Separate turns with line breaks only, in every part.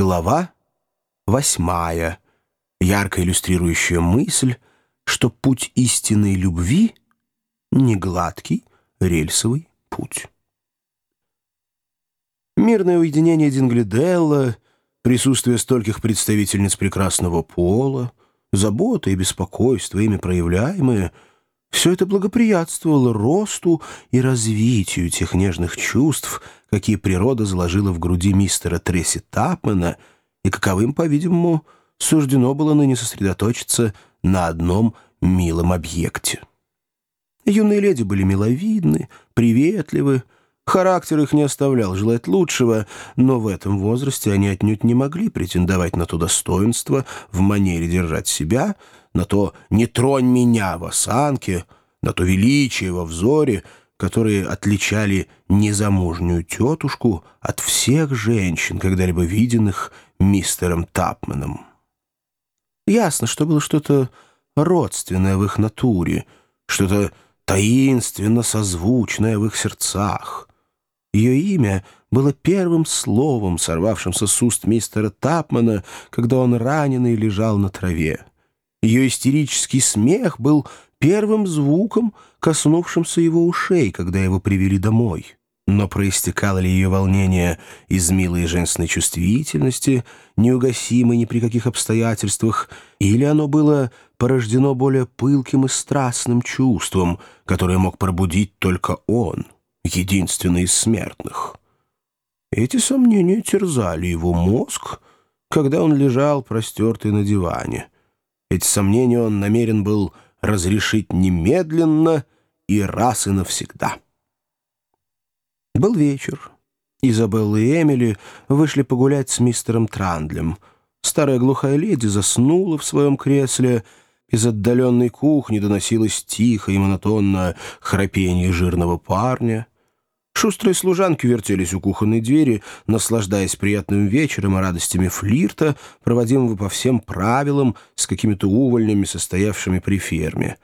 Глава восьмая, ярко иллюстрирующая мысль, что путь истинной любви — не гладкий рельсовый путь. Мирное уединение Динглиделла, присутствие стольких представительниц прекрасного пола, забота и беспокойство, ими проявляемые — все это благоприятствовало росту и развитию тех нежных чувств, какие природа заложила в груди мистера Тресси Тапмана, и каковым, по-видимому, суждено было ныне сосредоточиться на одном милом объекте. Юные леди были миловидны, приветливы, характер их не оставлял желать лучшего, но в этом возрасте они отнюдь не могли претендовать на то достоинство в манере держать себя — на то «не тронь меня» в осанке, на то величие во взоре, которые отличали незамужнюю тетушку от всех женщин, когда-либо виденных мистером Тапманом. Ясно, что было что-то родственное в их натуре, что-то таинственно созвучное в их сердцах. Ее имя было первым словом, сорвавшимся с уст мистера Тапмана, когда он раненый лежал на траве. Ее истерический смех был первым звуком, коснувшимся его ушей, когда его привели домой. Но проистекало ли ее волнение из милой женственной чувствительности, неугасимой ни при каких обстоятельствах, или оно было порождено более пылким и страстным чувством, которое мог пробудить только он, единственный из смертных? Эти сомнения терзали его мозг, когда он лежал простертый на диване — эти сомнения он намерен был разрешить немедленно и раз и навсегда. Был вечер. Изабелла и Эмили вышли погулять с мистером Трандлем. Старая глухая леди заснула в своем кресле. Из отдаленной кухни доносилось тихо и монотонно храпение жирного парня — Шустрые служанки вертелись у кухонной двери, наслаждаясь приятным вечером и радостями флирта, проводимого по всем правилам с какими-то увольнями, состоявшими при ферме.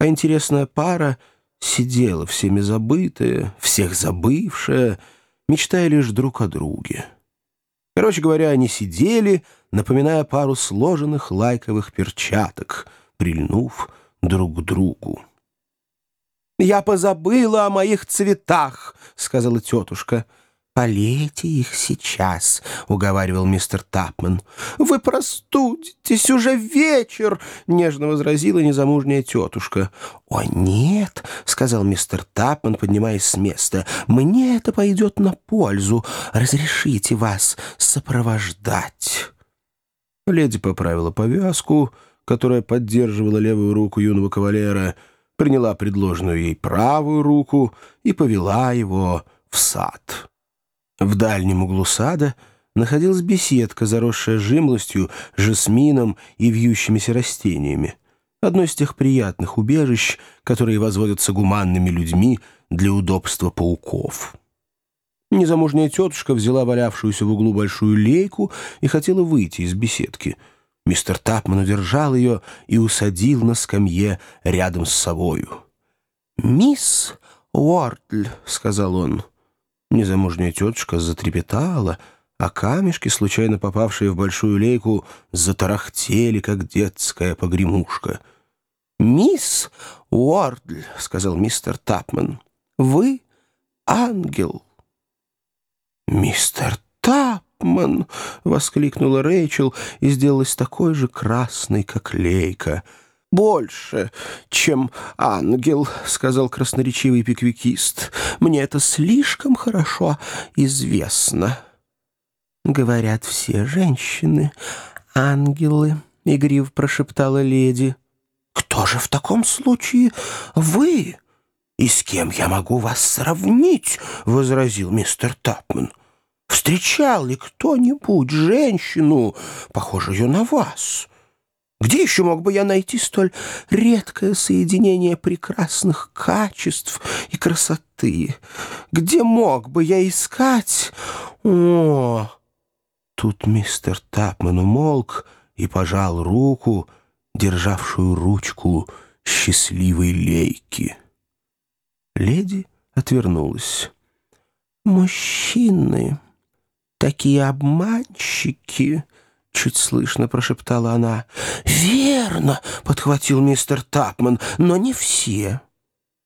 А интересная пара сидела всеми забытая, всех забывшая, мечтая лишь друг о друге. Короче говоря, они сидели, напоминая пару сложенных лайковых перчаток, прильнув друг к другу. «Я позабыла о моих цветах», — сказала тетушка. «Полейте их сейчас», — уговаривал мистер Тапман. «Вы простудитесь, уже вечер», — нежно возразила незамужняя тетушка. «О, нет», — сказал мистер Тапман, поднимаясь с места, — «мне это пойдет на пользу. Разрешите вас сопровождать». Леди поправила повязку, которая поддерживала левую руку юного кавалера, — приняла предложенную ей правую руку и повела его в сад. В дальнем углу сада находилась беседка, заросшая жимлостью, жасмином и вьющимися растениями. Одно из тех приятных убежищ, которые возводятся гуманными людьми для удобства пауков. Незамужняя тетушка взяла валявшуюся в углу большую лейку и хотела выйти из беседки — Мистер Тапман удержал ее и усадил на скамье рядом с собою. «Мисс Уордль», — сказал он. Незамужняя тетушка затрепетала, а камешки, случайно попавшие в большую лейку, затарахтели, как детская погремушка. «Мисс Уордль», — сказал мистер Тапман, — «вы ангел». «Мистер Тапман!» Чапман!» — воскликнула Рэйчел и сделалась такой же красной, как лейка. «Больше, чем ангел», — сказал красноречивый пиквикист. «Мне это слишком хорошо известно». «Говорят все женщины, ангелы», — игрив прошептала леди. «Кто же в таком случае вы?» «И с кем я могу вас сравнить?» — возразил мистер Тапман. Встречал ли кто-нибудь женщину, похожую на вас? Где еще мог бы я найти столь редкое соединение прекрасных качеств и красоты? Где мог бы я искать? О! Тут мистер Тапман умолк и пожал руку, державшую ручку счастливой лейки. Леди отвернулась. «Мужчины!» Такие обманщики!» — чуть слышно прошептала она. «Верно!» — подхватил мистер Тапман. «Но не все.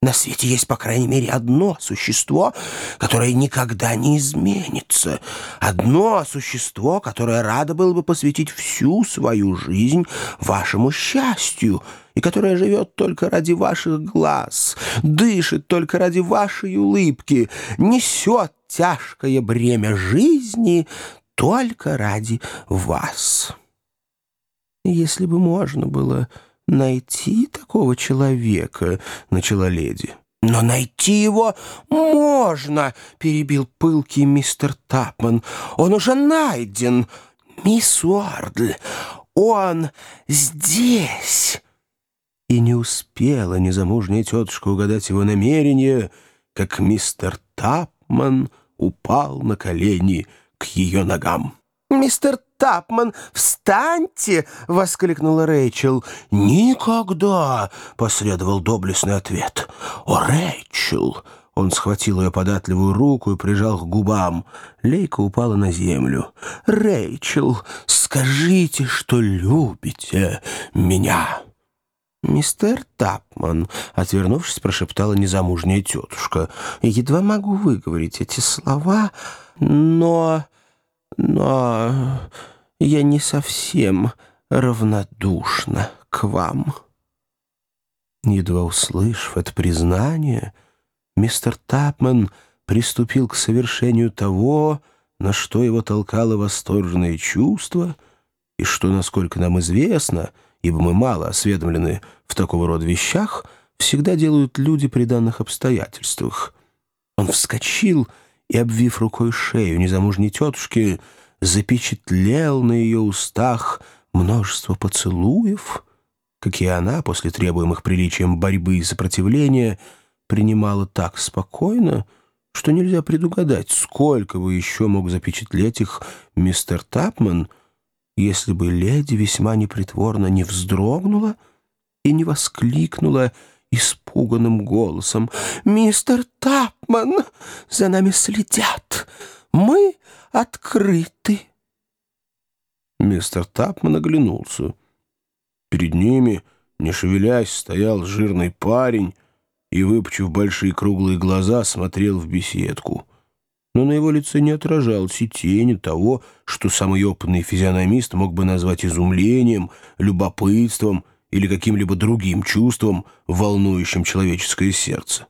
На свете есть, по крайней мере, одно существо, которое никогда не изменится. Одно существо, которое радо было бы посвятить всю свою жизнь вашему счастью» и которое живет только ради ваших глаз, дышит только ради вашей улыбки, несет тяжкое бремя жизни только ради вас. Если бы можно было найти такого человека, — начала леди. «Но найти его можно!» — перебил пылкий мистер Тапман. «Он уже найден! Мисс Уордль, он здесь!» И не успела незамужняя тетушка угадать его намерение, как мистер Тапман упал на колени к ее ногам. «Мистер Тапман, встаньте!» — воскликнула Рэйчел. «Никогда!» — последовал доблестный ответ. «О, Рэйчел!» Он схватил ее податливую руку и прижал к губам. Лейка упала на землю. «Рэйчел, скажите, что любите меня!» «Мистер Тапман», — отвернувшись, прошептала незамужняя тетушка. «Едва могу выговорить эти слова, но... но я не совсем равнодушна к вам». Едва услышав это признание, мистер Тапман приступил к совершению того, на что его толкало восторженное чувство, и что, насколько нам известно, — ибо мы мало осведомлены в такого рода вещах, всегда делают люди при данных обстоятельствах. Он вскочил и, обвив рукой шею незамужней тетушки, запечатлел на ее устах множество поцелуев, какие она, после требуемых приличием борьбы и сопротивления, принимала так спокойно, что нельзя предугадать, сколько бы еще мог запечатлеть их мистер Тапман — если бы леди весьма непритворно не вздрогнула и не воскликнула испуганным голосом. «Мистер Тапман, за нами следят! Мы открыты!» Мистер Тапман оглянулся. Перед ними, не шевелясь, стоял жирный парень и, выпучив большие круглые глаза, смотрел в беседку — но на его лице не отражалось и тени того, что самый опытный физиономист мог бы назвать изумлением, любопытством или каким-либо другим чувством, волнующим человеческое сердце.